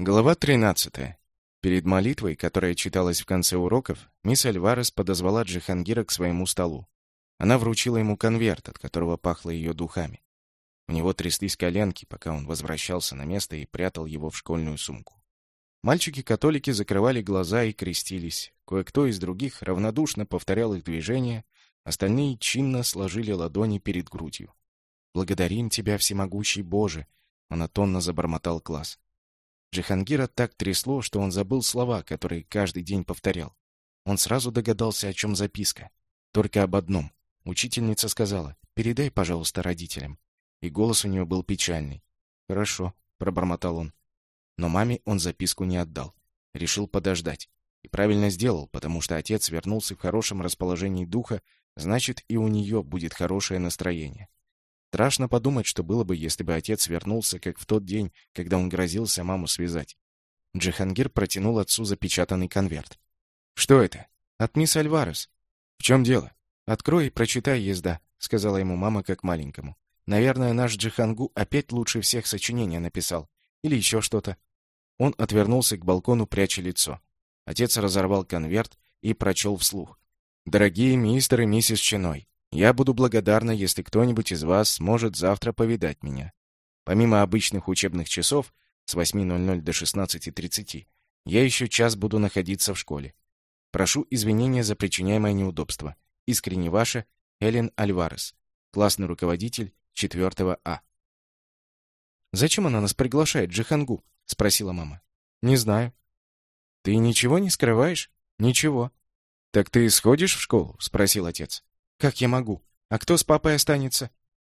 Глава 13. Перед молитвой, которая читалась в конце уроков, мисс Альварес подозвала Джихангира к своему столу. Она вручила ему конверт, от которого пахло ее духами. У него тряслись коленки, пока он возвращался на место и прятал его в школьную сумку. Мальчики-католики закрывали глаза и крестились. Кое-кто из других равнодушно повторял их движения, остальные чинно сложили ладони перед грудью. «Благодарим тебя, всемогущий Боже!» — монотонно забормотал класс. Джихангира так трясло, что он забыл слова, которые каждый день повторял. Он сразу догадался, о чем записка. Только об одном. Учительница сказала, «Передай, пожалуйста, родителям». И голос у нее был печальный. «Хорошо», — пробормотал он. Но маме он записку не отдал. Решил подождать. И правильно сделал, потому что отец вернулся в хорошем расположении духа, значит, и у нее будет хорошее настроение. Страшно подумать, что было бы, если бы отец вернулся, как в тот день, когда он грозился маму связать. Джихангир протянул отцу запечатанный конверт. «Что это?» «От мисс Альварес». «В чем дело?» «Открой и прочитай, езда», — сказала ему мама как маленькому. «Наверное, наш Джихангу опять лучше всех сочинения написал. Или еще что-то». Он отвернулся к балкону, пряча лицо. Отец разорвал конверт и прочел вслух. «Дорогие мистер и миссис Чиной, я буду благодарна, если кто-нибудь из вас сможет завтра повидать меня. Помимо обычных учебных часов с 8.00 до 16.30, я еще час буду находиться в школе. Прошу извинения за причиняемое неудобство. Искренне ваша Элен Альварес, классный руководитель 4 А. «Зачем она нас приглашает, Джихангу?» — спросила мама. «Не знаю». «Ты ничего не скрываешь?» «Ничего». «Так ты сходишь в школу?» — спросил отец. Как я могу? А кто с папой останется?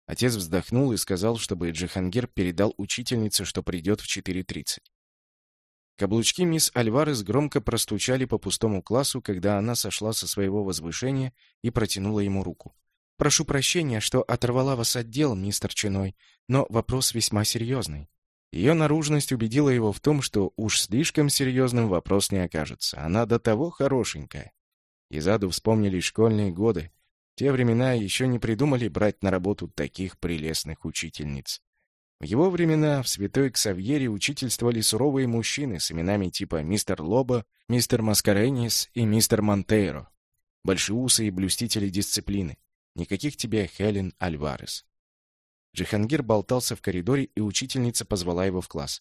Отец вздохнул и сказал, чтобы Джихангир передал учительнице, что придет в 4.30. Каблучки мисс Альварес громко простучали по пустому классу, когда она сошла со своего возвышения и протянула ему руку. «Прошу прощения, что оторвала вас от дел, мистер Чиной, но вопрос весьма серьезный». Ее наружность убедила его в том, что уж слишком серьезным вопрос не окажется. Она до того хорошенькая. Изаду вспомнили школьные годы, те времена еще не придумали брать на работу таких прелестных учительниц. В его времена в Святой Ксавьере учительствовали суровые мужчины с именами типа мистер Лоба, мистер Маскаренис и мистер Монтейро. Большеусые блюстители дисциплины. Никаких тебе Хелен Альварес. Джихангир болтался в коридоре, и учительница позвала его в класс.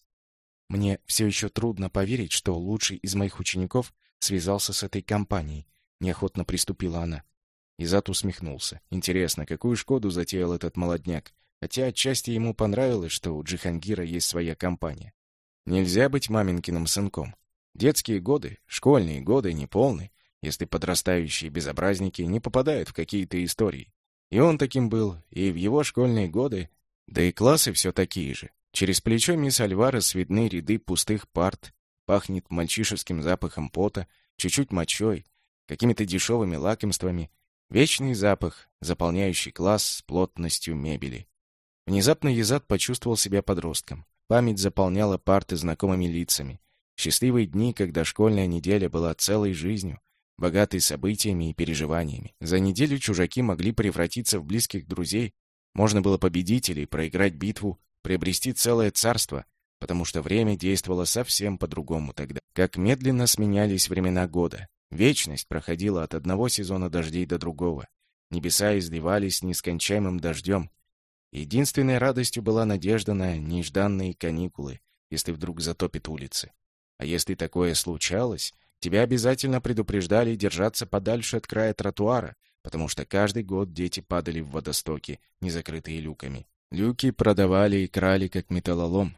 «Мне все еще трудно поверить, что лучший из моих учеников связался с этой компанией», — неохотно приступила она. Изат усмехнулся. Интересно, какую шкоду затеял этот молодняк? Хотя отчасти ему понравилось, что у Джихангира есть своя компания. Нельзя быть маменькиным сынком. Детские годы, школьные годы неполны, если подрастающие безобразники не попадают в какие-то истории. И он таким был, и в его школьные годы, да и классы все такие же. Через плечо мисс Альварес видны ряды пустых парт, пахнет мальчишеским запахом пота, чуть-чуть мочой, какими-то дешевыми лакомствами, Вечный запах, заполняющий класс с плотностью мебели. Внезапно Езад почувствовал себя подростком. Память заполняла парты знакомыми лицами. Счастливые дни, когда школьная неделя была целой жизнью, богатой событиями и переживаниями. За неделю чужаки могли превратиться в близких друзей. Можно было победить или проиграть битву, приобрести целое царство, потому что время действовало совсем по-другому тогда. Как медленно сменялись времена года. Вечность проходила от одного сезона дождей до другого. Небеса изливались нескончаемым дождем. Единственной радостью была надежда на нежданные каникулы, если вдруг затопит улицы. А если такое случалось, тебя обязательно предупреждали держаться подальше от края тротуара, потому что каждый год дети падали в водостоки, не закрытые люками. Люки продавали и крали, как металлолом.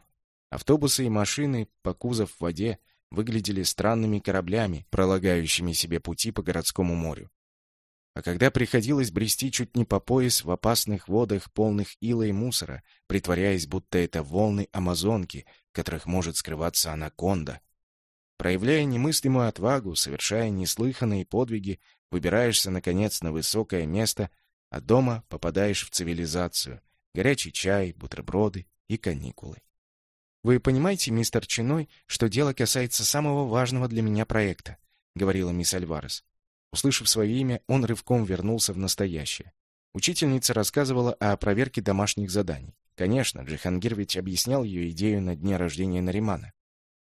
Автобусы и машины по кузов в воде выглядели странными кораблями, пролагающими себе пути по городскому морю. А когда приходилось брести чуть не по пояс в опасных водах, полных ила и мусора, притворяясь, будто это волны Амазонки, в которых может скрываться анаконда. Проявляя немыслимую отвагу, совершая неслыханные подвиги, выбираешься, наконец, на высокое место, а дома попадаешь в цивилизацию. Горячий чай, бутерброды и каникулы. «Вы понимаете, мистер Чиной, что дело касается самого важного для меня проекта», — говорила мисс Альварес. Услышав свое имя, он рывком вернулся в настоящее. Учительница рассказывала о проверке домашних заданий. Конечно, Джихангир ведь объяснял ее идею на дне рождения Наримана.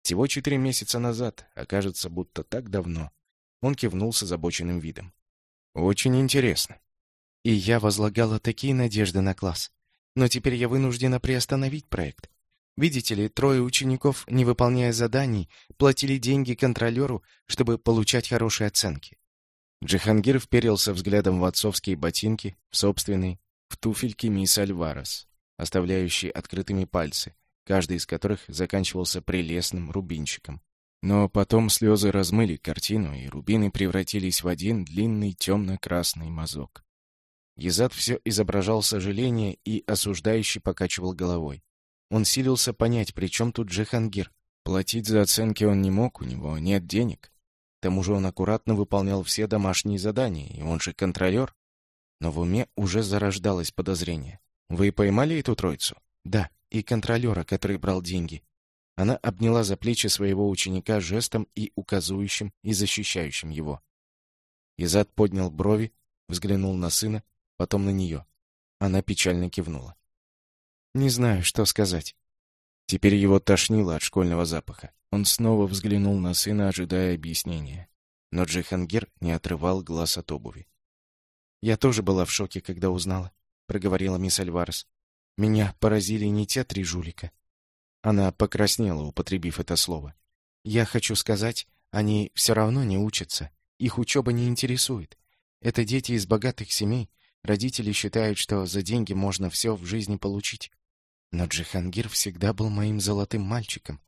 Всего четыре месяца назад, окажется, будто так давно. Он кивнул с озабоченным видом. Очень интересно. И я возлагала такие надежды на класс. Но теперь я вынуждена приостановить проект. Видите ли, трое учеников, не выполняя заданий, платили деньги контролеру, чтобы получать хорошие оценки. Джихангир вперился взглядом в отцовские ботинки, в собственные, в туфельки мисс Альварес, оставляющие открытыми пальцы, каждый из которых заканчивался прелестным рубинчиком. Но потом слезы размыли картину, и рубины превратились в один длинный темно-красный мазок. Езад все изображал сожаление и осуждающе покачивал головой. Он силился понять, при чем тут Джихангир. Платить за оценки он не мог, у него нет денег. К тому же он аккуратно выполнял все домашние задания, и он же контролер. Но в уме уже зарождалось подозрение. «Вы поймали эту троицу?» «Да, и контролера, который брал деньги». Она обняла за плечи своего ученика жестом и указующим, и защищающим его. Изад поднял брови, взглянул на сына, потом на нее. Она печально кивнула. Не знаю, что сказать. Теперь его тошнило от школьного запаха. Он снова взглянул на сына, ожидая объяснения. Но Джихангир не отрывал глаз от обуви. «Я тоже была в шоке, когда узнала», — проговорила мисс Альварес. «Меня поразили не те три жулика». Она покраснела, употребив это слово. «Я хочу сказать, они все равно не учатся. Их учеба не интересует. Это дети из богатых семей. Родители считают, что за деньги можно все в жизни получить. Но Джихангир всегда был моим золотым мальчиком.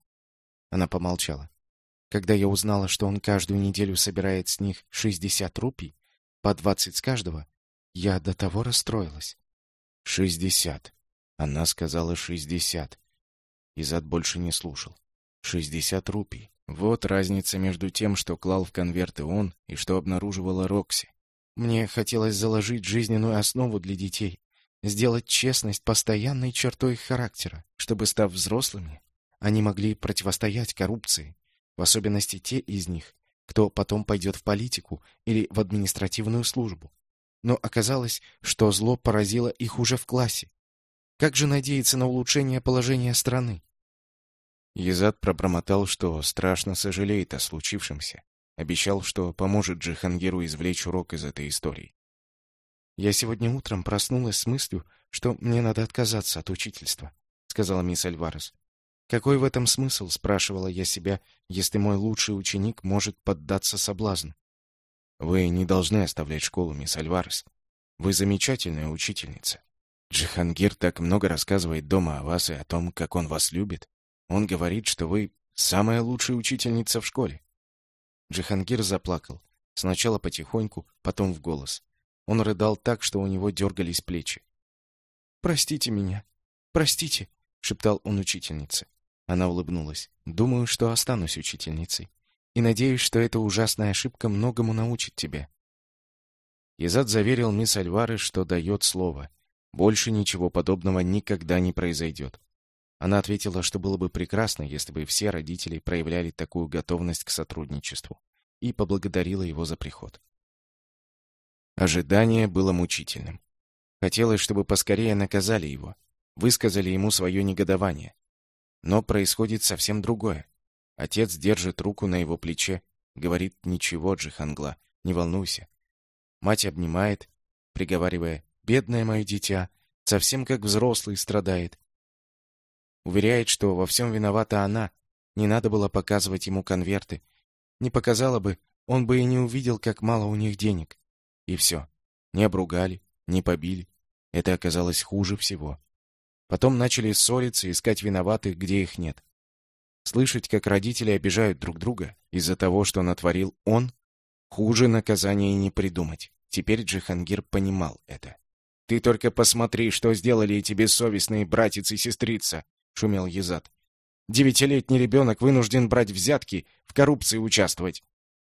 Она помолчала. Когда я узнала, что он каждую неделю собирает с них шестьдесят рупий, по двадцать с каждого, я до того расстроилась. Шестьдесят. Она сказала шестьдесят. Изад больше не слушал. Шестьдесят рупий. Вот разница между тем, что клал в конверты он, и что обнаруживала Рокси. Мне хотелось заложить жизненную основу для детей, сделать честность постоянной чертой их характера, чтобы, став взрослыми, они могли противостоять коррупции, в особенности те из них, кто потом пойдет в политику или в административную службу. Но оказалось, что зло поразило их уже в классе. Как же надеяться на улучшение положения страны? Езад пробормотал, что страшно сожалеет о случившемся. Обещал, что поможет Джихангиру извлечь урок из этой истории. Я сегодня утром проснулась с мыслью, что мне надо отказаться от учительства, сказала мисс Альварес. Какой в этом смысл, спрашивала я себя, если мой лучший ученик может поддаться соблазну? Вы не должны оставлять школу, мисс Альварес. Вы замечательная учительница. Джихангир так много рассказывает дома о вас и о том, как он вас любит. Он говорит, что вы самая лучшая учительница в школе. Джихангир заплакал, сначала потихоньку, потом в голос. Он рыдал так, что у него дергались плечи. «Простите меня, простите», — шептал он учительнице. Она улыбнулась. «Думаю, что останусь учительницей. И надеюсь, что эта ужасная ошибка многому научит тебя». Изад заверил мисс Альвары, что дает слово. Больше ничего подобного никогда не произойдет. Она ответила, что было бы прекрасно, если бы все родители проявляли такую готовность к сотрудничеству, и поблагодарила его за приход. Ожидание было мучительным. Хотелось, чтобы поскорее наказали его, высказали ему свое негодование. Но происходит совсем другое. Отец держит руку на его плече, говорит «Ничего, Джихангла, не волнуйся». Мать обнимает, приговаривая «Бедное мое дитя, совсем как взрослый страдает». Уверяет, что во всем виновата она, не надо было показывать ему конверты. Не показала бы, он бы и не увидел, как мало у них денег. И все. Не обругали, не побили. Это оказалось хуже всего. Потом начали ссориться, искать виноватых, где их нет. Слышать, как родители обижают друг друга из-за того, что натворил он, хуже наказания не придумать. Теперь Джихангир понимал это. «Ты только посмотри, что сделали эти бессовестные братец и сестрица!» — шумел Езад. «Девятилетний ребенок вынужден брать взятки, в коррупции участвовать».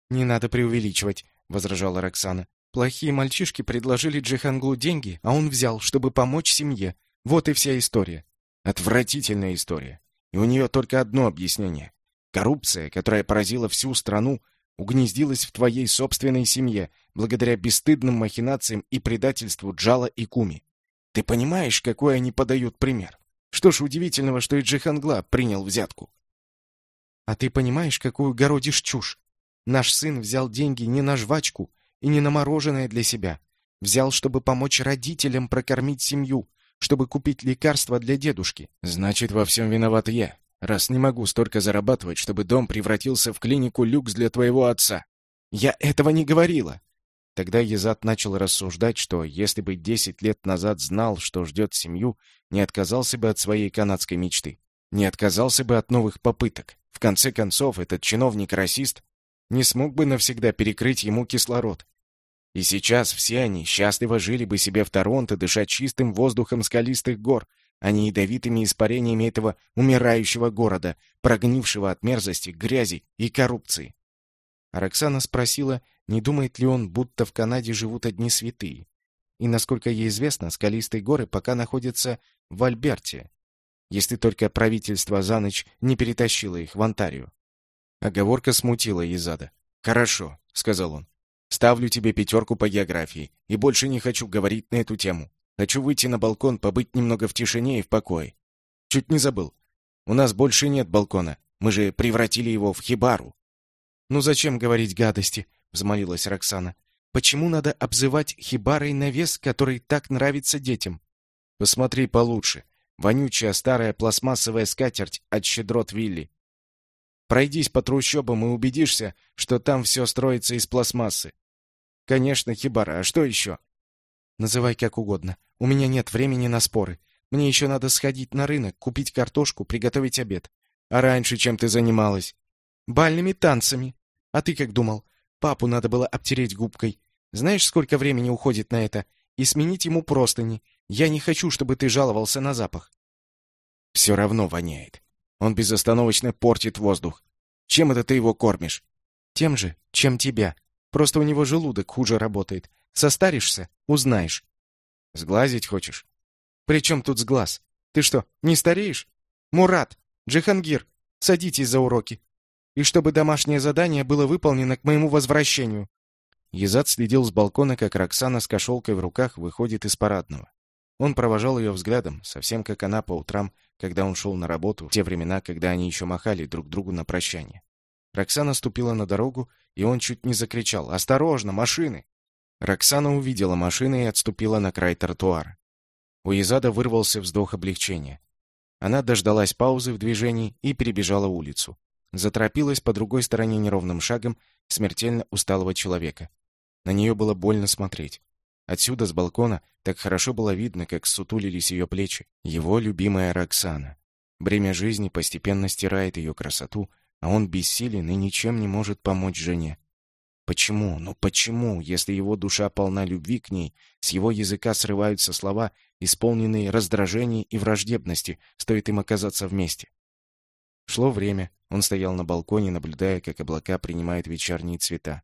«Не надо преувеличивать», — возражала Роксана. Плохие мальчишки предложили Джиханглу деньги, а он взял, чтобы помочь семье. Вот и вся история. Отвратительная история. И у нее только одно объяснение. Коррупция, которая поразила всю страну, угнездилась в твоей собственной семье, благодаря бесстыдным махинациям и предательству Джала и Куми. Ты понимаешь, какой они подают пример? Что ж удивительного, что и Джихангла принял взятку? А ты понимаешь, какую городишь чушь? Наш сын взял деньги не на жвачку и не на мороженое для себя. Взял, чтобы помочь родителям прокормить семью, чтобы купить лекарства для дедушки. Значит, во всем виноват я, раз не могу столько зарабатывать, чтобы дом превратился в клинику люкс для твоего отца. Я этого не говорила. Тогда Езат начал рассуждать, что если бы десять лет назад знал, что ждет семью, не отказался бы от своей канадской мечты. Не отказался бы от новых попыток. В конце концов, этот чиновник-расист не смог бы навсегда перекрыть ему кислород. И сейчас все они счастливо жили бы себе в Торонто, дыша чистым воздухом скалистых гор, а не ядовитыми испарениями этого умирающего города, прогнившего от мерзости, грязи и коррупции. Роксана спросила, не думает ли он, будто в Канаде живут одни святые. И, насколько ей известно, скалистые горы пока находятся в Альберте, если только правительство за ночь не перетащило их в Онтарио. Оговорка смутила Изада. «Хорошо», — сказал он. «Ставлю тебе пятерку по географии, и больше не хочу говорить на эту тему. Хочу выйти на балкон, побыть немного в тишине и в покое. Чуть не забыл. У нас больше нет балкона. Мы же превратили его в хибару». «Ну зачем говорить гадости?» — взмолилась Роксана. «Почему надо обзывать хибарой навес, который так нравится детям?» «Посмотри получше. Вонючая старая пластмассовая скатерть от щедрот Вилли. Пройдись по трущобам и убедишься, что там все строится из пластмассы. Конечно, хибара, а что еще? Называй как угодно. У меня нет времени на споры. Мне еще надо сходить на рынок, купить картошку, приготовить обед. А раньше чем ты занималась? Бальными танцами. А ты как думал? Папу надо было обтереть губкой. Знаешь, сколько времени уходит на это? И сменить ему простыни. Я не хочу, чтобы ты жаловался на запах. Все равно воняет. Он безостановочно портит воздух. Чем это ты его кормишь? Тем же, чем тебя. Просто у него желудок хуже работает. Состаришься — узнаешь. Сглазить хочешь? При чем тут сглаз? Ты что, не стареешь? Мурат, Джихангир, садитесь за уроки. И чтобы домашнее задание было выполнено к моему возвращению. Езад следил с балкона, как Роксана с кошелкой в руках выходит из парадного. Он провожал ее взглядом, совсем как она по утрам, когда он шел на работу, в те времена, когда они еще махали друг другу на прощание. Роксана ступила на дорогу, и он чуть не закричал «Осторожно, машины!». Роксана увидела машины и отступила на край тротуара. У Изада вырвался вздох облегчения. Она дождалась паузы в движении и перебежала улицу. Заторопилась по другой стороне неровным шагом смертельно усталого человека. На нее было больно смотреть. Отсюда, с балкона, так хорошо было видно, как сутулились ее плечи. Его любимая Роксана. Бремя жизни постепенно стирает ее красоту, а он бессилен и ничем не может помочь жене. Почему? Ну почему, если его душа полна любви к ней, с его языка срываются слова, исполненные раздражения и враждебности, стоит им оказаться вместе? Шло время, он стоял на балконе, наблюдая, как облака принимают вечерние цвета.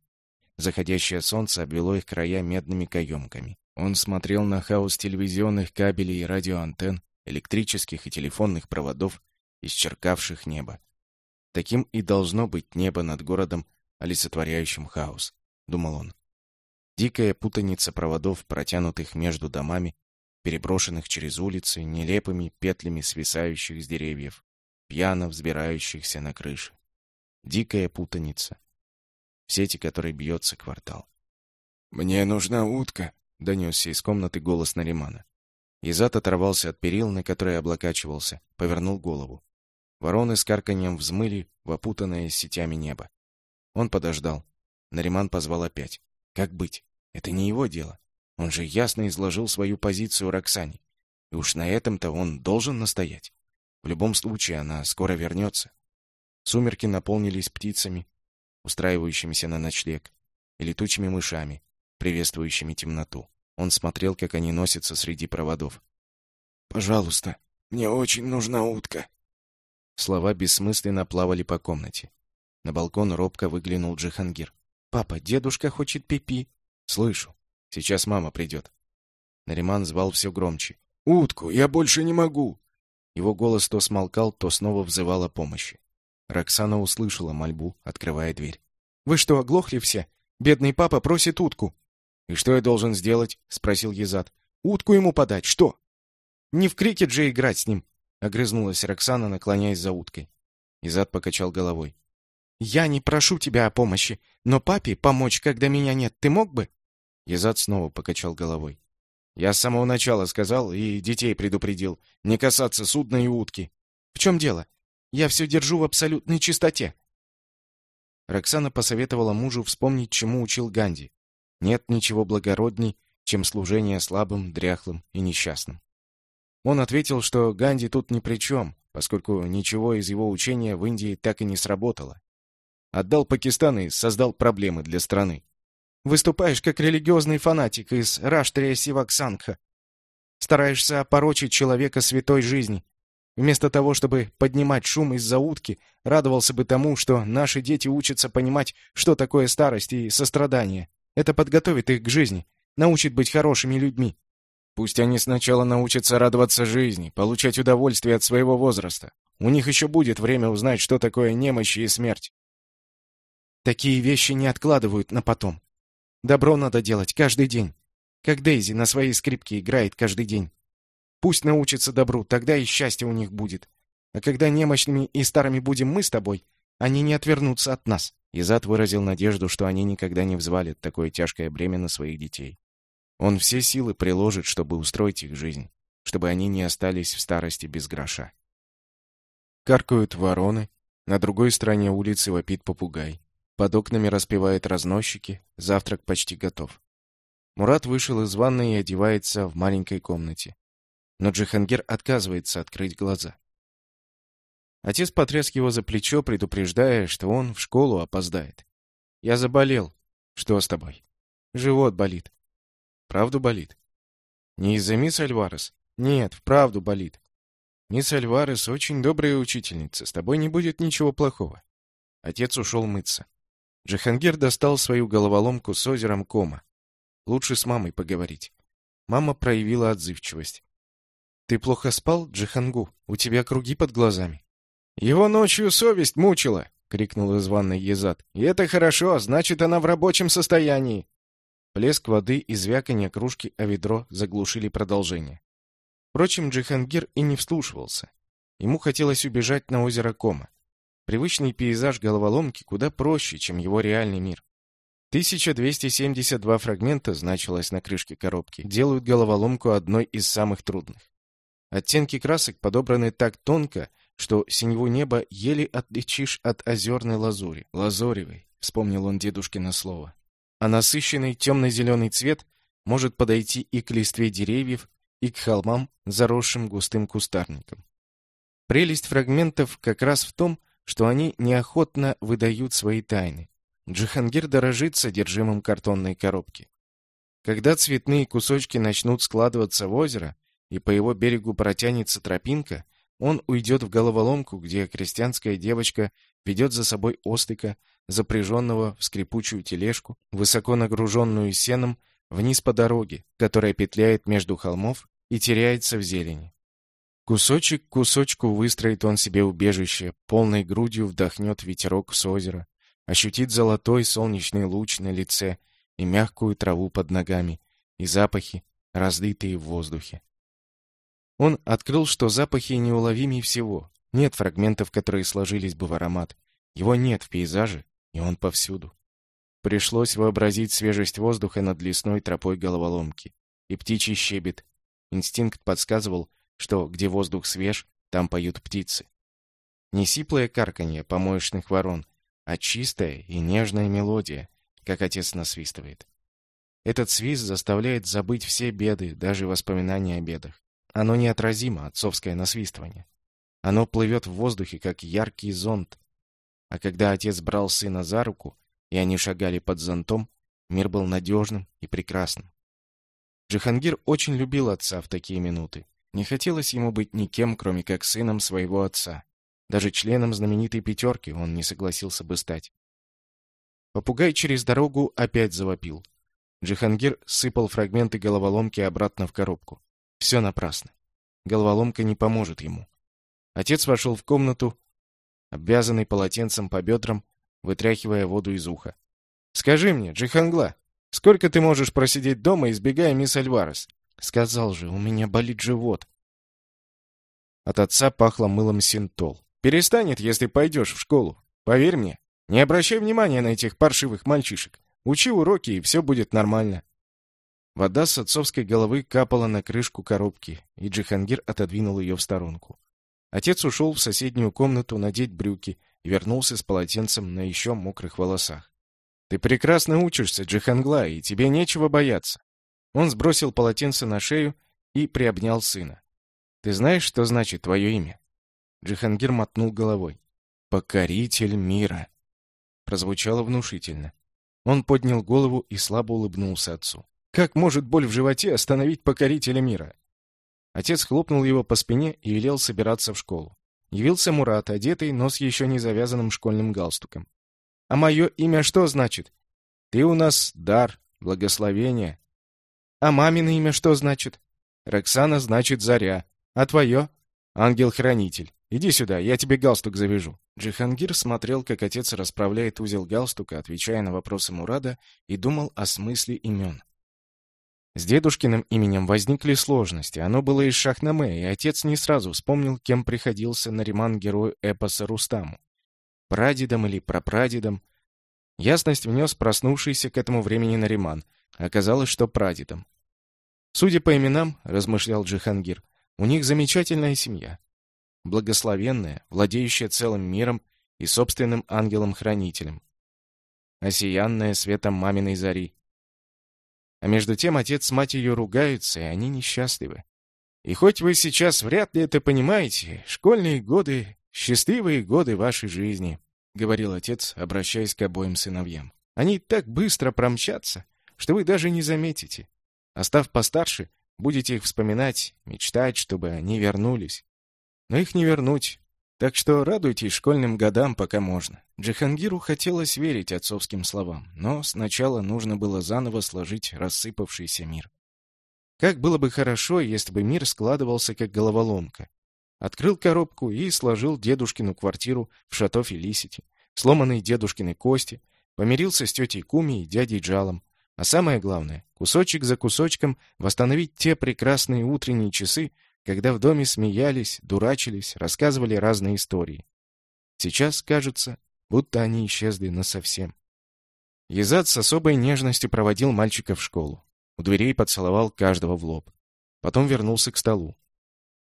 Заходящее солнце обвело их края медными каемками. Он смотрел на хаос телевизионных кабелей и радиоантенн, электрических и телефонных проводов, исчеркавших небо. Таким и должно быть небо над городом, олицетворяющим хаос, думал он. Дикая путаница проводов, протянутых между домами, переброшенных через улицы, нелепыми петлями свисающих с деревьев, пьяно взбирающихся на крыши. Дикая путаница, в сети которой бьется квартал. «Мне нужна утка», — донесся из комнаты голос Наримана. Изат оторвался от перил, на которые облокачивался, повернул голову. Вороны с карканьем взмыли в опутанное сетями небо. Он подождал. Нариман позвал опять. Как быть? Это не его дело. Он же ясно изложил свою позицию Роксане. И уж на этом-то он должен настоять. В любом случае, она скоро вернется. Сумерки наполнились птицами, устраивающимися на ночлег, и летучими мышами, приветствующими темноту. Он смотрел, как они носятся среди проводов. «Пожалуйста, мне очень нужна утка». Слова бессмысленно плавали по комнате. На балкон робко выглянул Джихангир. «Папа, дедушка хочет пипи». «Слышу. Сейчас мама придет». Нариман звал все громче. «Утку, я больше не могу!» Его голос то смолкал, то снова взывал о помощи. Роксана услышала мольбу, открывая дверь. «Вы что, оглохли все? Бедный папа просит утку». «И что я должен сделать?» — спросил Езад. «Утку ему подать. Что?» «Не в крикет же играть с ним», — огрызнулась Роксана, наклоняясь за уткой. Изад покачал головой. «Я не прошу тебя о помощи, но папе помочь, когда меня нет, ты мог бы?» Изад снова покачал головой. «Я с самого начала сказал и детей предупредил. Не касаться судна и утки». «В чем дело? Я все держу в абсолютной чистоте». Роксана посоветовала мужу вспомнить, чему учил Ганди. Нет ничего благородней, чем служение слабым, дряхлым и несчастным. Он ответил, что Ганди тут ни при чем, поскольку ничего из его учения в Индии так и не сработало. Отдал Пакистан и создал проблемы для страны. Выступаешь как религиозный фанатик из Раштрия Сиваксангха. Стараешься опорочить человека святой жизни. Вместо того, чтобы поднимать шум из-за утки, радовался бы тому, что наши дети учатся понимать, что такое старость и сострадание. Это подготовит их к жизни, научит быть хорошими людьми. Пусть они сначала научатся радоваться жизни, получать удовольствие от своего возраста. У них еще будет время узнать, что такое немощь и смерть. Такие вещи не откладывают на потом. Добро надо делать каждый день. Как Дейзи на своей скрипке играет каждый день. Пусть научатся добру, тогда и счастье у них будет. А когда немощными и старыми будем мы с тобой, они не отвернутся от нас. Изат выразил надежду, что они никогда не взвалят такое тяжкое бремя на своих детей. Он все силы приложит, чтобы устроить их жизнь, чтобы они не остались в старости без гроша. Каркают вороны, на другой стороне улицы вопит попугай. Под окнами распевают разносчики, завтрак почти готов. Мурат вышел из ванной и одевается в маленькой комнате. Но Джихангир отказывается открыть глаза. Отец потряс его за плечо, предупреждая, что он в школу опоздает. «Я заболел». «Что с тобой?» «Живот болит». Правду болит? Не из-за мисс Альварес? Нет, вправду болит. Мисс Альварес очень добрая учительница, с тобой не будет ничего плохого. Отец ушел мыться. Джихангир достал свою головоломку с озером Кома. Лучше с мамой поговорить. Мама проявила отзывчивость. «Ты плохо спал, Джихангу? У тебя круги под глазами». «Его ночью совесть мучила!» — крикнул из ванной Езад. «И это хорошо, значит, она в рабочем состоянии!» Плеск воды и звяканье кружки о ведро заглушили продолжение. Впрочем, Джихангир и не вслушивался. Ему хотелось убежать на озеро Кома. Привычный пейзаж головоломки куда проще, чем его реальный мир. 1272 фрагмента, значилось на крышке коробки, делают головоломку одной из самых трудных. Оттенки красок подобраны так тонко, что синеву неба еле отличишь от озерной лазури. «Лазоревой», — вспомнил он дедушкино слово а насыщенный темно-зеленый цвет может подойти и к листве деревьев, и к холмам, заросшим густым кустарником. Прелесть фрагментов как раз в том, что они неохотно выдают свои тайны. Джихангир дорожит содержимым картонной коробки. Когда цветные кусочки начнут складываться в озеро, и по его берегу протянется тропинка, он уйдет в головоломку, где крестьянская девочка ведет за собой остыка, запряженного в скрипучую тележку, высоко нагруженную сеном, вниз по дороге, которая петляет между холмов и теряется в зелени. Кусочек к кусочку выстроит он себе убежище, полной грудью вдохнет ветерок с озера, ощутит золотой солнечный луч на лице и мягкую траву под ногами, и запахи, разлитые в воздухе. Он открыл, что запахи неуловимее всего. Нет фрагментов, которые сложились бы в аромат. Его нет в пейзаже, и он повсюду. Пришлось вообразить свежесть воздуха над лесной тропой головоломки. И птичий щебет. Инстинкт подсказывал, что где воздух свеж, там поют птицы. Не сиплое карканье помоечных ворон, а чистая и нежная мелодия, как отец насвистывает. Этот свист заставляет забыть все беды, даже воспоминания о бедах. Оно неотразимо, отцовское насвистывание. Оно плывет в воздухе, как яркий зонт, а когда отец брал сына за руку, и они шагали под зонтом, мир был надежным и прекрасным. Джихангир очень любил отца в такие минуты. Не хотелось ему быть никем, кроме как сыном своего отца. Даже членом знаменитой пятерки он не согласился бы стать. Попугай через дорогу опять завопил. Джихангир сыпал фрагменты головоломки обратно в коробку. Все напрасно. Головоломка не поможет ему. Отец вошел в комнату, обвязанный полотенцем по бедрам, вытряхивая воду из уха. «Скажи мне, Джихангла, сколько ты можешь просидеть дома, избегая мисс Альварес?» «Сказал же, у меня болит живот». От отца пахло мылом синтол. Перестанет, если пойдешь в школу. Поверь мне. Не обращай внимания на этих паршивых мальчишек. Учи уроки, и все будет нормально. Вода с отцовской головы капала на крышку коробки, и Джихангир отодвинул ее в сторонку. Отец ушел в соседнюю комнату надеть брюки и вернулся с полотенцем на еще мокрых волосах. «Ты прекрасно учишься, Джихангла, и тебе нечего бояться». Он сбросил полотенце на шею и приобнял сына. «Ты знаешь, что значит твое имя?» Джихангир мотнул головой. «Покоритель мира». Прозвучало внушительно. Он поднял голову и слабо улыбнулся отцу. «Как может боль в животе остановить покорителя мира?» Отец хлопнул его по спине и велел собираться в школу. Явился Мурат, одетый, но с еще не завязанным школьным галстуком. «А мое имя что значит?» «Ты у нас дар, благословение». «А мамино имя что значит?» «Роксана значит заря. А твое?» «Ангел-хранитель. Иди сюда, я тебе галстук завяжу». Джихангир смотрел, как отец расправляет узел галстука, отвечая на вопросы Мурада, и думал о смысле имен. С дедушкиным именем возникли сложности. Оно было из Шахнаме, и отец не сразу вспомнил, кем приходился Нариман герою эпоса Рустаму. Прадедом или прапрадедом. Ясность внес проснувшийся к этому времени Нариман. Оказалось, что прадедом. Судя по именам, размышлял Джихангир, у них замечательная семья. Благословенная, владеющая целым миром и собственным ангелом-хранителем. Осиянная светом маминой зари. А между тем отец с матерью ругаются, и они несчастливы. И хоть вы сейчас вряд ли это понимаете, школьные годы — счастливые годы вашей жизни, — говорил отец, обращаясь к обоим сыновьям. Они так быстро промчатся, что вы даже не заметите. А став постарше, будете их вспоминать, мечтать, чтобы они вернулись. Но их не вернуть, так что радуйтесь школьным годам, пока можно. Джихангиру хотелось верить отцовским словам, но сначала нужно было заново сложить рассыпавшийся мир. Как было бы хорошо, если бы мир складывался как головоломка. Открыл коробку и сложил дедушкину квартиру в шато Фелисити, сломанные дедушкины кости, помирился с тетей Куми и дядей Джалом, а самое главное, кусочек за кусочком восстановить те прекрасные утренние часы, когда в доме смеялись, дурачились, рассказывали разные истории. Сейчас кажется, будто они исчезли насовсем. Езад с особой нежностью проводил мальчика в школу. У дверей поцеловал каждого в лоб. Потом вернулся к столу.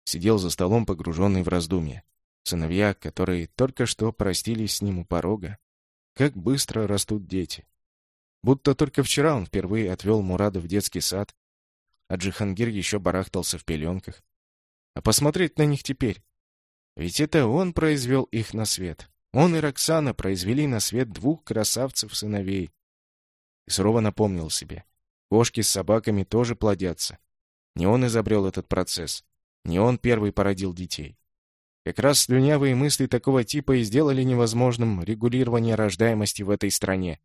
Сидел за столом, погруженный в раздумья. Сыновья, которые только что простились с ним у порога. Как быстро растут дети. Будто только вчера он впервые отвел Мурада в детский сад, а Джихангир еще барахтался в пеленках. А посмотреть на них теперь. Ведь это он произвел их на свет. Он и Роксана произвели на свет двух красавцев-сыновей. И сурово напомнил себе. Кошки с собаками тоже плодятся. Не он изобрел этот процесс. Не он первый породил детей. Как раз слюнявые мысли такого типа и сделали невозможным регулирование рождаемости в этой стране.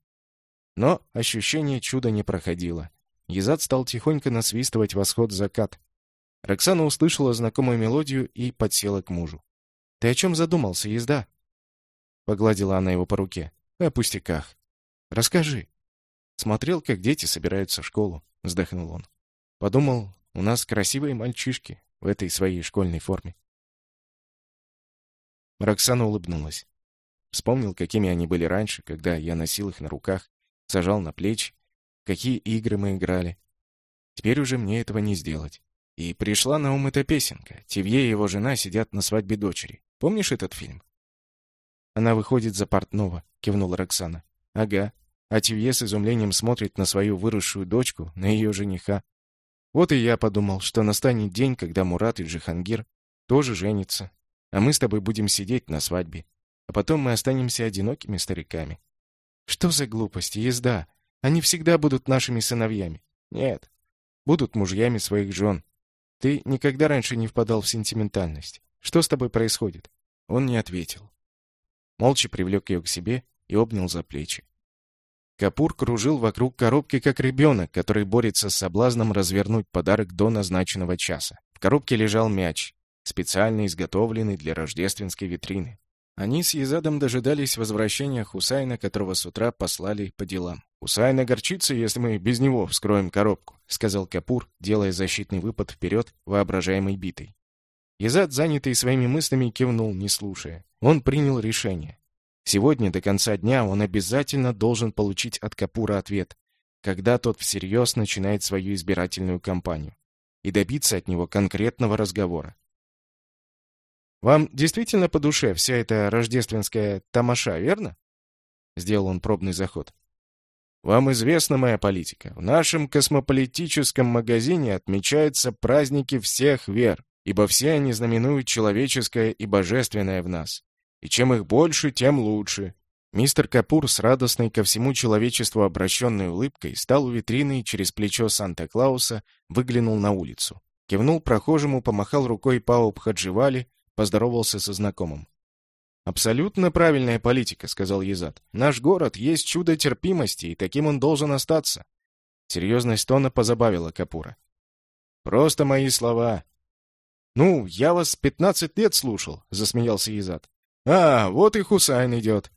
Но ощущение чуда не проходило. Езад стал тихонько насвистывать восход-закат. Роксана услышала знакомую мелодию и подсела к мужу. «Ты о чем задумался, езда?» Погладила она его по руке. «О пустяках. Расскажи». Смотрел, как дети собираются в школу, вздохнул он. Подумал, у нас красивые мальчишки в этой своей школьной форме. Роксана улыбнулась. Вспомнил, какими они были раньше, когда я носил их на руках, сажал на плечи, какие игры мы играли. Теперь уже мне этого не сделать. И пришла на ум эта песенка. Тивье и его жена сидят на свадьбе дочери. Помнишь этот фильм? Она выходит за портного, кивнула Роксана. Ага. А Тивье с изумлением смотрит на свою выросшую дочку, на ее жениха. Вот и я подумал, что настанет день, когда Мурат и Джихангир тоже женятся, а мы с тобой будем сидеть на свадьбе. А потом мы останемся одинокими стариками. Что за глупости, езда? Они всегда будут нашими сыновьями. Нет, будут мужьями своих жен. Ты никогда раньше не впадал в сентиментальность. Что с тобой происходит? Он не ответил. Молча привлек ее к себе и обнял за плечи. Капур кружил вокруг коробки, как ребенок, который борется с соблазном развернуть подарок до назначенного часа. В коробке лежал мяч, специально изготовленный для рождественской витрины. Они с Езадом дожидались возвращения Хусайна, которого с утра послали по делам. «Хусайн огорчится, если мы без него вскроем коробку», — сказал Капур, делая защитный выпад вперед воображаемой битой. Язад, занятый своими мыслями, кивнул, не слушая. Он принял решение. Сегодня до конца дня он обязательно должен получить от Капура ответ, когда тот всерьез начинает свою избирательную кампанию, и добиться от него конкретного разговора. «Вам действительно по душе вся эта рождественская тамаша, верно?» Сделал он пробный заход. «Вам известна моя политика. В нашем космополитическом магазине отмечаются праздники всех вер, ибо все они знаменуют человеческое и божественное в нас. И чем их больше, тем лучше. Мистер Капур с радостной ко всему человечеству обращенной улыбкой стал у витрины и через плечо Санта-Клауса выглянул на улицу. Кивнул прохожему, помахал рукой Пау Бхадживали, поздоровался со знакомым. «Абсолютно правильная политика», — сказал Езад. «Наш город есть чудо терпимости, и таким он должен остаться». Серьезность тона позабавила Капура. «Просто мои слова». «Ну, я вас пятнадцать лет слушал», — засмеялся Езад. «А, вот и Хусайн идет».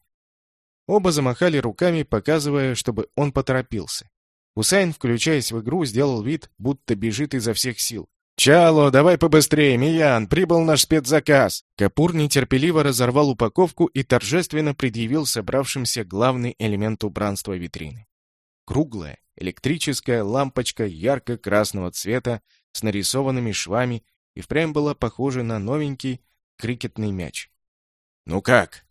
Оба замахали руками, показывая, чтобы он поторопился. Хусайн, включаясь в игру, сделал вид, будто бежит изо всех сил. «Чало, давай побыстрее, Миян, прибыл наш спецзаказ!» Капур нетерпеливо разорвал упаковку и торжественно предъявил собравшимся главный элемент убранства витрины. Круглая, электрическая лампочка ярко-красного цвета с нарисованными швами и впрямь была похожа на новенький крикетный мяч. «Ну как?»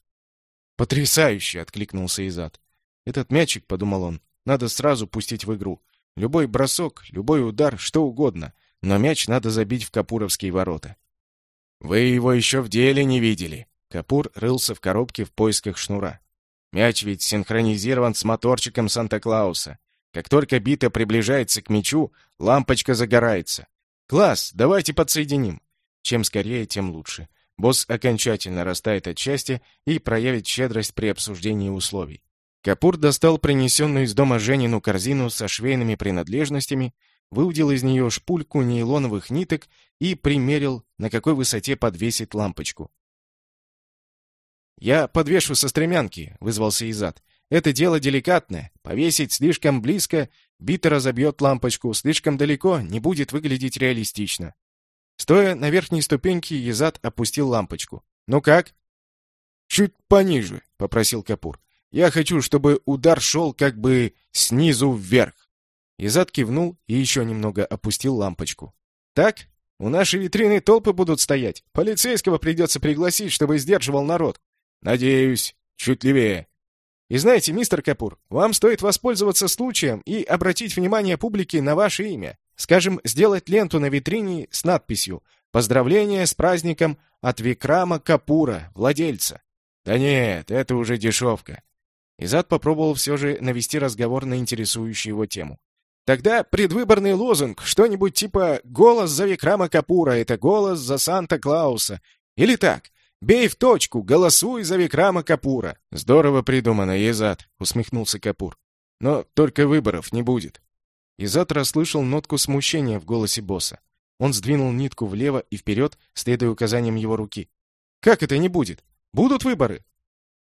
«Потрясающе!» — откликнулся Изад. «Этот мячик, — подумал он, — надо сразу пустить в игру. Любой бросок, любой удар, что угодно, но мяч надо забить в Капуровские ворота». «Вы его еще в деле не видели!» Капур рылся в коробке в поисках шнура. «Мяч ведь синхронизирован с моторчиком Санта-Клауса. Как только бита приближается к мячу, лампочка загорается. Класс, давайте подсоединим. Чем скорее, тем лучше. Босс окончательно растает от счастья и проявит щедрость при обсуждении условий. Капур достал принесенную из дома Женину корзину со швейными принадлежностями, выудил из нее шпульку нейлоновых ниток и примерил, на какой высоте подвесить лампочку. «Я подвешу со стремянки», — вызвался Изад. «Это дело деликатное. Повесить слишком близко, бита разобьет лампочку, слишком далеко не будет выглядеть реалистично. Стоя на верхней ступеньке, Езад опустил лампочку. «Ну как?» «Чуть пониже», — попросил Капур. «Я хочу, чтобы удар шел как бы снизу вверх». Езад кивнул и еще немного опустил лампочку. «Так? У нашей витрины толпы будут стоять. Полицейского придется пригласить, чтобы сдерживал народ». «Надеюсь. Чуть левее». «И знаете, мистер Капур, вам стоит воспользоваться случаем и обратить внимание публики на ваше имя. Скажем, сделать ленту на витрине с надписью «Поздравление с праздником от Викрама Капура, владельца». Да нет, это уже дешевка. Изад попробовал все же навести разговор на интересующую его тему. Тогда предвыборный лозунг, что-нибудь типа «Голос за Викрама Капура» — это голос за Санта-Клауса. Или так «Бей в точку, голосуй за Викрама Капура». Здорово придумано, Езад, усмехнулся Капур. Но только выборов не будет. Изат расслышал нотку смущения в голосе босса. Он сдвинул нитку влево и вперед, следуя указаниям его руки. «Как это не будет? Будут выборы?»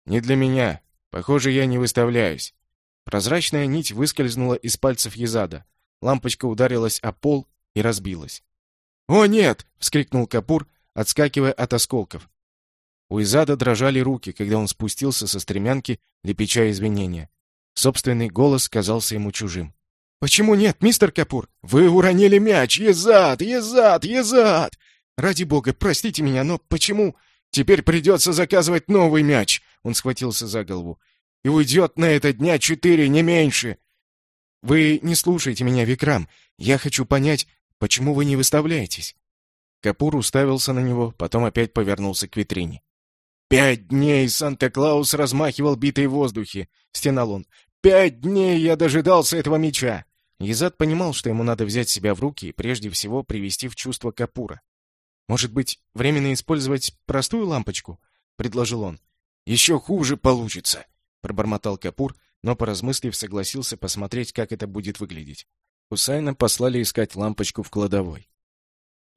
«Не для меня. Похоже, я не выставляюсь». Прозрачная нить выскользнула из пальцев Езада. Лампочка ударилась о пол и разбилась. «О, нет!» — вскрикнул Капур, отскакивая от осколков. У Изада дрожали руки, когда он спустился со стремянки, лепеча извинения. Собственный голос казался ему чужим. «Почему нет, мистер Капур? Вы уронили мяч! Езад! Езад! Езад! Ради бога, простите меня, но почему? Теперь придется заказывать новый мяч!» Он схватился за голову. «И уйдет на это дня четыре, не меньше!» «Вы не слушаете меня, Викрам. Я хочу понять, почему вы не выставляетесь?» Капур уставился на него, потом опять повернулся к витрине. «Пять дней Санта-Клаус размахивал битой в воздухе!» — стенал он. «Пять дней я дожидался этого меча!» Езад понимал, что ему надо взять себя в руки и прежде всего привести в чувство Капура. «Может быть, временно использовать простую лампочку?» — предложил он. «Еще хуже получится!» — пробормотал Капур, но, поразмыслив, согласился посмотреть, как это будет выглядеть. Хусайна послали искать лампочку в кладовой.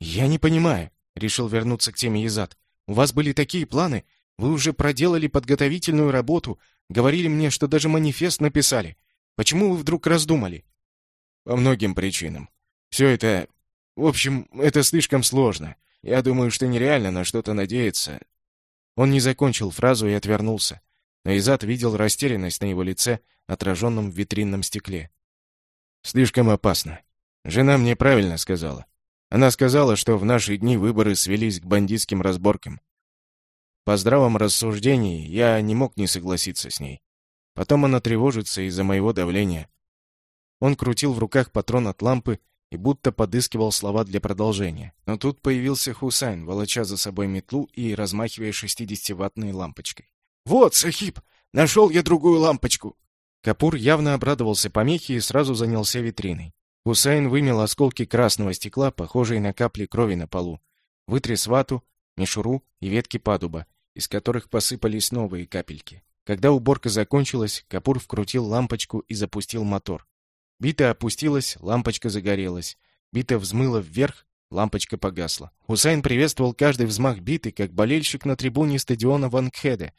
«Я не понимаю», — решил вернуться к теме Езад. «У вас были такие планы? Вы уже проделали подготовительную работу, говорили мне, что даже манифест написали. Почему вы вдруг раздумали?» По многим причинам. Все это... В общем, это слишком сложно. Я думаю, что нереально на что-то надеяться». Он не закончил фразу и отвернулся, но Изат видел растерянность на его лице, отраженном в витринном стекле. «Слишком опасно. Жена мне правильно сказала. Она сказала, что в наши дни выборы свелись к бандитским разборкам. По здравом рассуждении я не мог не согласиться с ней. Потом она тревожится из-за моего давления. Он крутил в руках патрон от лампы и будто подыскивал слова для продолжения. Но тут появился Хусайн, волоча за собой метлу и размахивая шестидесятиваттной лампочкой. «Вот, Сахиб! Нашел я другую лампочку!» Капур явно обрадовался помехе и сразу занялся витриной. Хусайн вымел осколки красного стекла, похожие на капли крови на полу, вытряс вату, мишуру и ветки падуба, из которых посыпались новые капельки. Когда уборка закончилась, Капур вкрутил лампочку и запустил мотор. Бита опустилась, лампочка загорелась. Бита взмыла вверх, лампочка погасла. Хусайн приветствовал каждый взмах биты, как болельщик на трибуне стадиона Ванкхеде,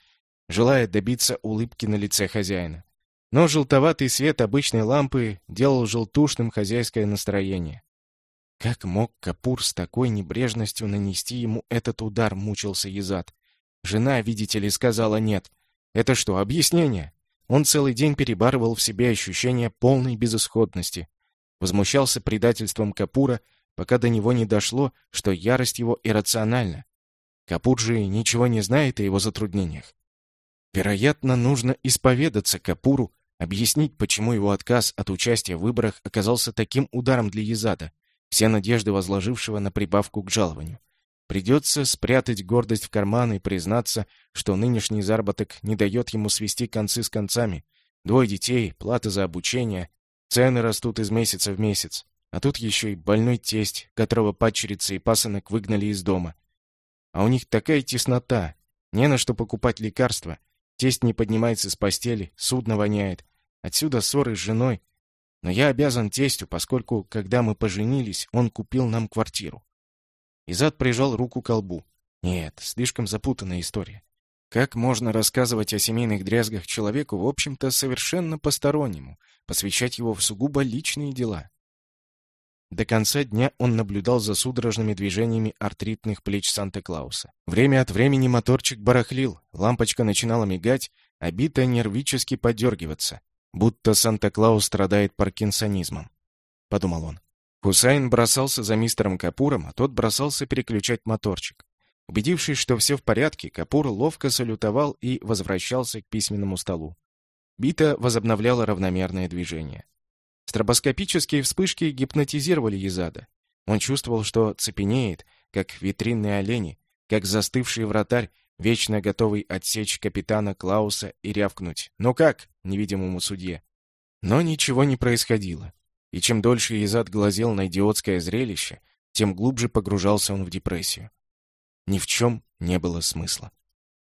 желая добиться улыбки на лице хозяина. Но желтоватый свет обычной лампы делал желтушным хозяйское настроение. Как мог Капур с такой небрежностью нанести ему этот удар, мучился Езад. Жена, видите ли, сказала нет. Это что, объяснение? Он целый день перебарывал в себе ощущение полной безысходности. Возмущался предательством Капура, пока до него не дошло, что ярость его иррациональна. Капур же ничего не знает о его затруднениях. Вероятно, нужно исповедаться Капуру, объяснить, почему его отказ от участия в выборах оказался таким ударом для Езада, все надежды возложившего на прибавку к жалованию. Придется спрятать гордость в карман и признаться, что нынешний заработок не дает ему свести концы с концами. Двое детей, плата за обучение, цены растут из месяца в месяц. А тут еще и больной тесть, которого падчерица и пасынок выгнали из дома. А у них такая теснота, не на что покупать лекарства. Тесть не поднимается с постели, судно воняет. Отсюда ссоры с женой. Но я обязан тестю, поскольку, когда мы поженились, он купил нам квартиру. Изад прижал руку к колбу. Нет, слишком запутанная история. Как можно рассказывать о семейных дрязгах человеку, в общем-то, совершенно постороннему, посвящать его в сугубо личные дела? До конца дня он наблюдал за судорожными движениями артритных плеч Санта-Клауса. Время от времени моторчик барахлил, лампочка начинала мигать, а бита нервически подергиваться, будто Санта-Клаус страдает паркинсонизмом. Подумал он. Хусайн бросался за мистером Капуром, а тот бросался переключать моторчик. Убедившись, что все в порядке, Капур ловко салютовал и возвращался к письменному столу. Бита возобновляла равномерное движение. Стробоскопические вспышки гипнотизировали Езада. Он чувствовал, что цепенеет, как витринные олени, как застывший вратарь, вечно готовый отсечь капитана Клауса и рявкнуть «Ну как?» невидимому судье. Но ничего не происходило. И чем дольше Изад глазел на идиотское зрелище, тем глубже погружался он в депрессию. Ни в чем не было смысла.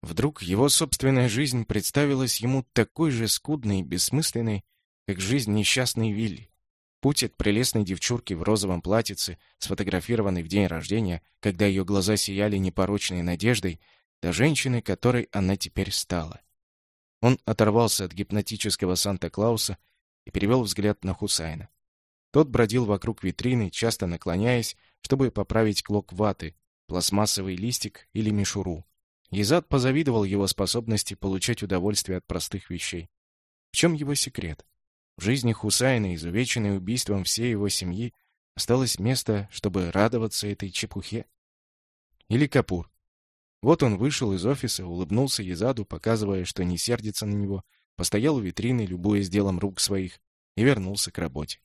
Вдруг его собственная жизнь представилась ему такой же скудной и бессмысленной, как жизнь несчастной Вилли. Путь от прелестной девчурки в розовом платьице, сфотографированной в день рождения, когда ее глаза сияли непорочной надеждой, до женщины, которой она теперь стала. Он оторвался от гипнотического Санта-Клауса и перевел взгляд на Хусайна. Тот бродил вокруг витрины, часто наклоняясь, чтобы поправить клок ваты, пластмассовый листик или мишуру. Езад позавидовал его способности получать удовольствие от простых вещей. В чем его секрет? В жизни Хусайна, изувеченной убийством всей его семьи, осталось место, чтобы радоваться этой чепухе? Или Капур? Вот он вышел из офиса, улыбнулся Езаду, показывая, что не сердится на него, постоял у витрины, любуясь делом рук своих, и вернулся к работе.